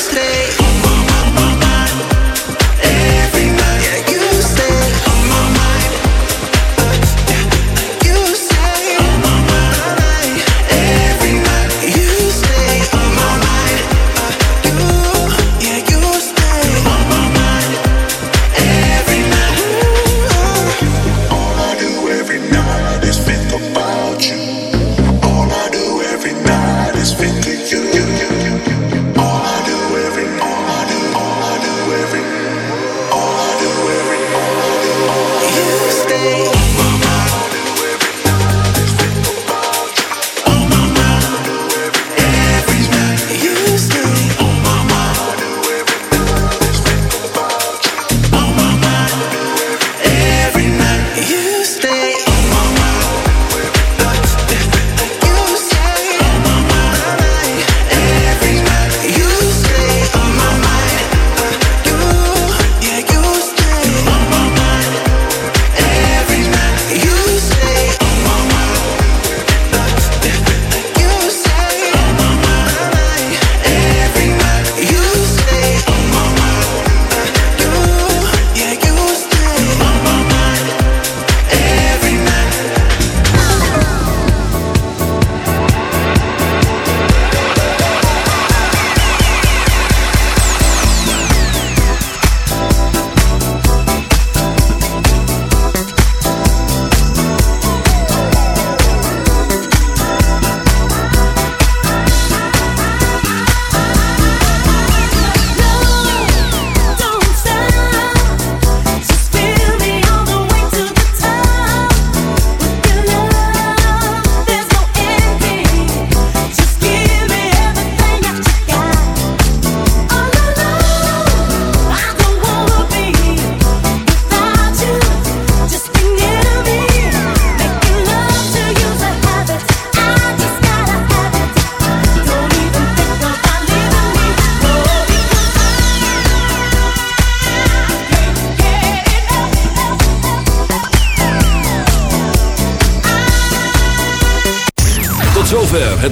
stay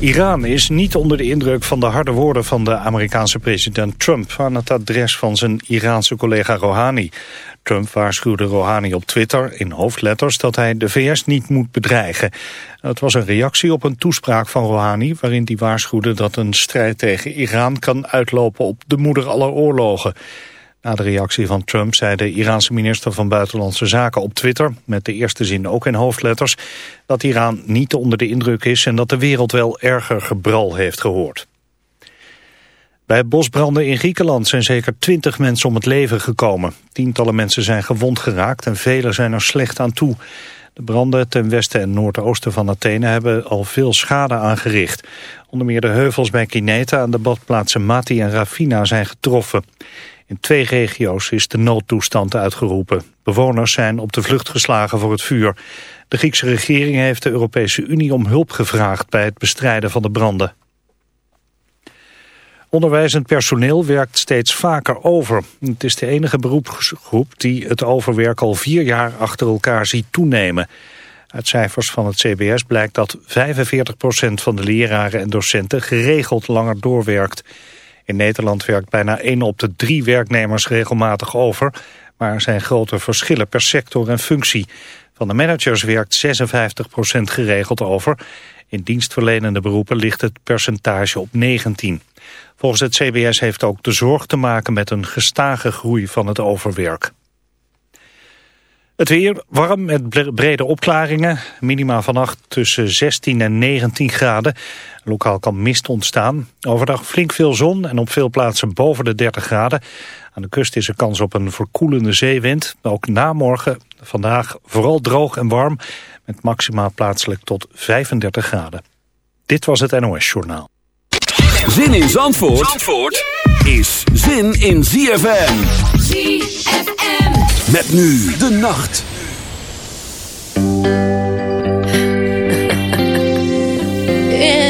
Iran is niet onder de indruk van de harde woorden van de Amerikaanse president Trump... aan het adres van zijn Iraanse collega Rouhani. Trump waarschuwde Rouhani op Twitter in hoofdletters dat hij de VS niet moet bedreigen. Het was een reactie op een toespraak van Rouhani waarin hij waarschuwde dat een strijd tegen Iran kan uitlopen op de moeder aller oorlogen. Na de reactie van Trump zei de Iraanse minister van Buitenlandse Zaken op Twitter, met de eerste zin ook in hoofdletters, dat Iran niet onder de indruk is en dat de wereld wel erger gebral heeft gehoord. Bij bosbranden in Griekenland zijn zeker twintig mensen om het leven gekomen. Tientallen mensen zijn gewond geraakt en velen zijn er slecht aan toe. De branden ten westen en noordoosten van Athene hebben al veel schade aangericht. Onder meer de heuvels bij Kineta aan de badplaatsen Mati en Rafina zijn getroffen. In twee regio's is de noodtoestand uitgeroepen. Bewoners zijn op de vlucht geslagen voor het vuur. De Griekse regering heeft de Europese Unie om hulp gevraagd bij het bestrijden van de branden. Onderwijzend personeel werkt steeds vaker over. Het is de enige beroepsgroep die het overwerk al vier jaar achter elkaar ziet toenemen. Uit cijfers van het CBS blijkt dat 45% van de leraren en docenten geregeld langer doorwerkt. In Nederland werkt bijna 1 op de drie werknemers regelmatig over, maar er zijn grote verschillen per sector en functie. Van de managers werkt 56% geregeld over. In dienstverlenende beroepen ligt het percentage op 19. Volgens het CBS heeft ook de zorg te maken met een gestage groei van het overwerk. Het weer warm met brede opklaringen. Minima vannacht tussen 16 en 19 graden. Lokaal kan mist ontstaan. Overdag flink veel zon en op veel plaatsen boven de 30 graden. Aan de kust is er kans op een verkoelende zeewind. Ook na morgen vandaag vooral droog en warm. Met maxima plaatselijk tot 35 graden. Dit was het NOS Journaal. Zin in Zandvoort, Zandvoort is zin in ZFM. ZFM. Met nu de nacht.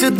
будет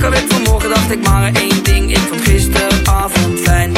wakker werd vanmorgen, dacht ik maar één ding. Ik vond gisteravond fijn.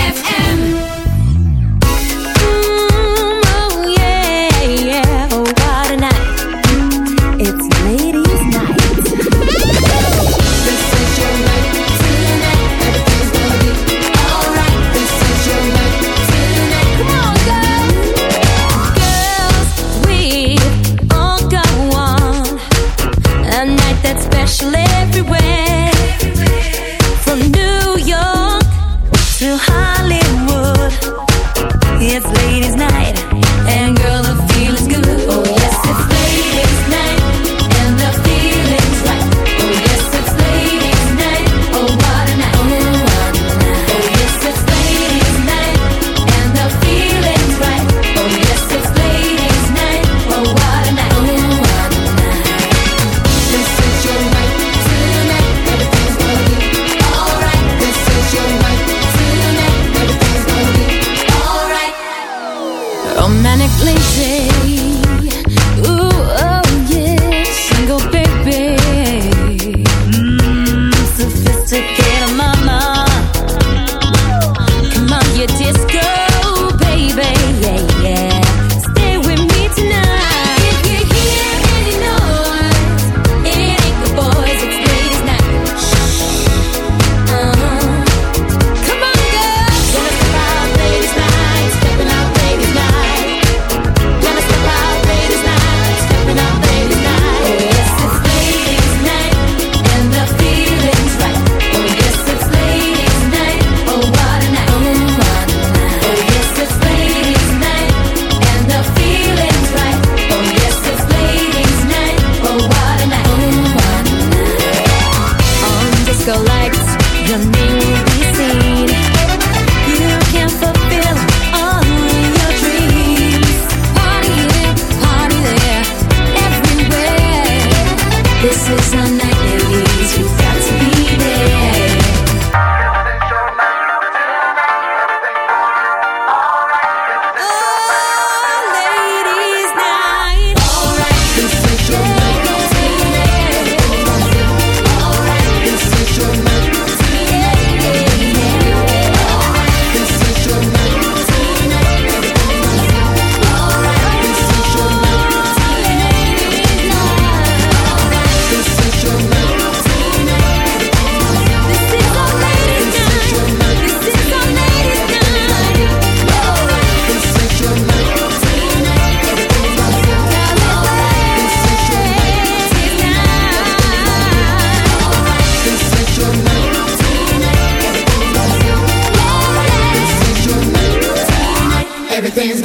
I'm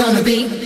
gonna be?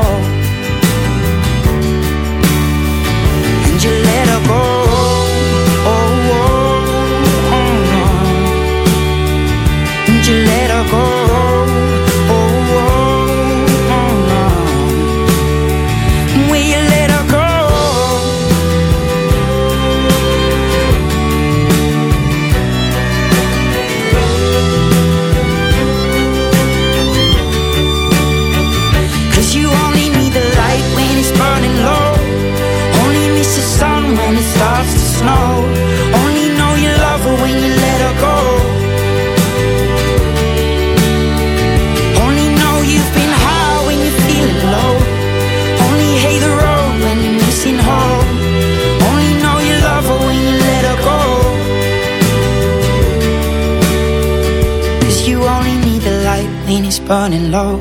burning low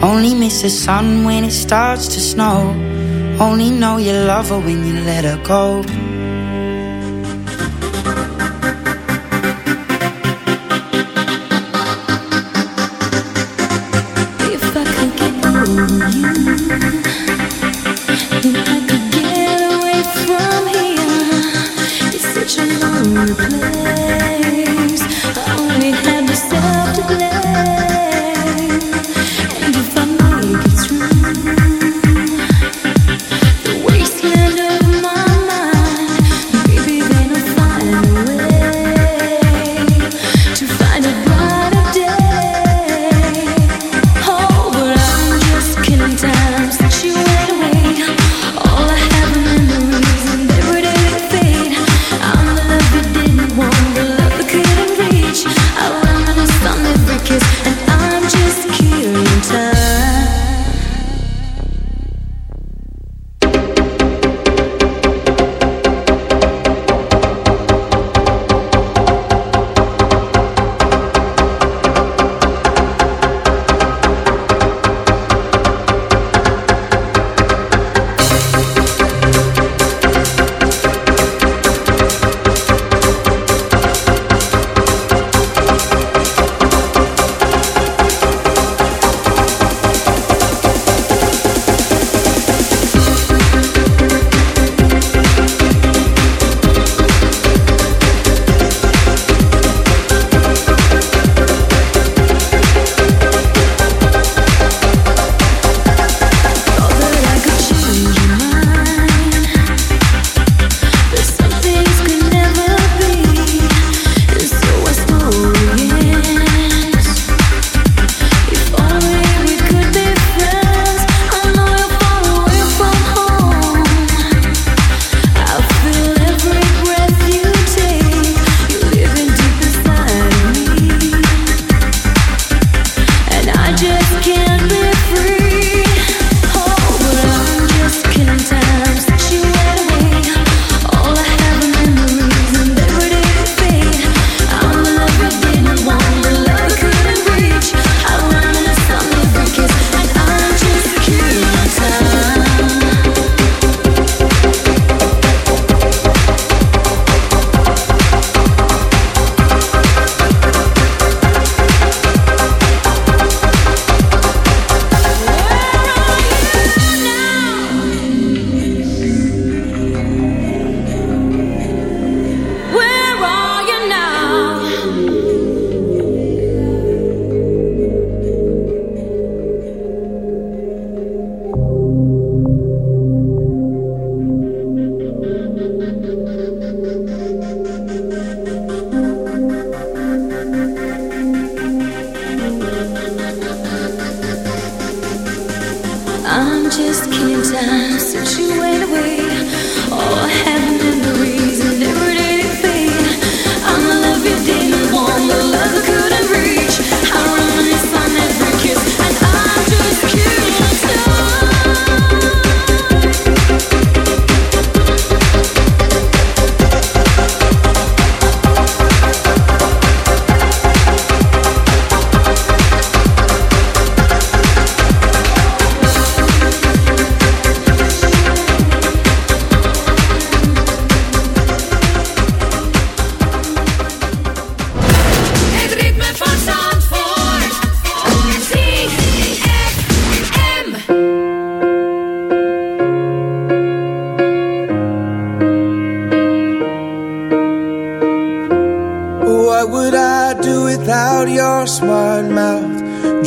only miss the sun when it starts to snow. Only know you love her when you let her go. If I could get over you, if I could get away from here, it's such a lonely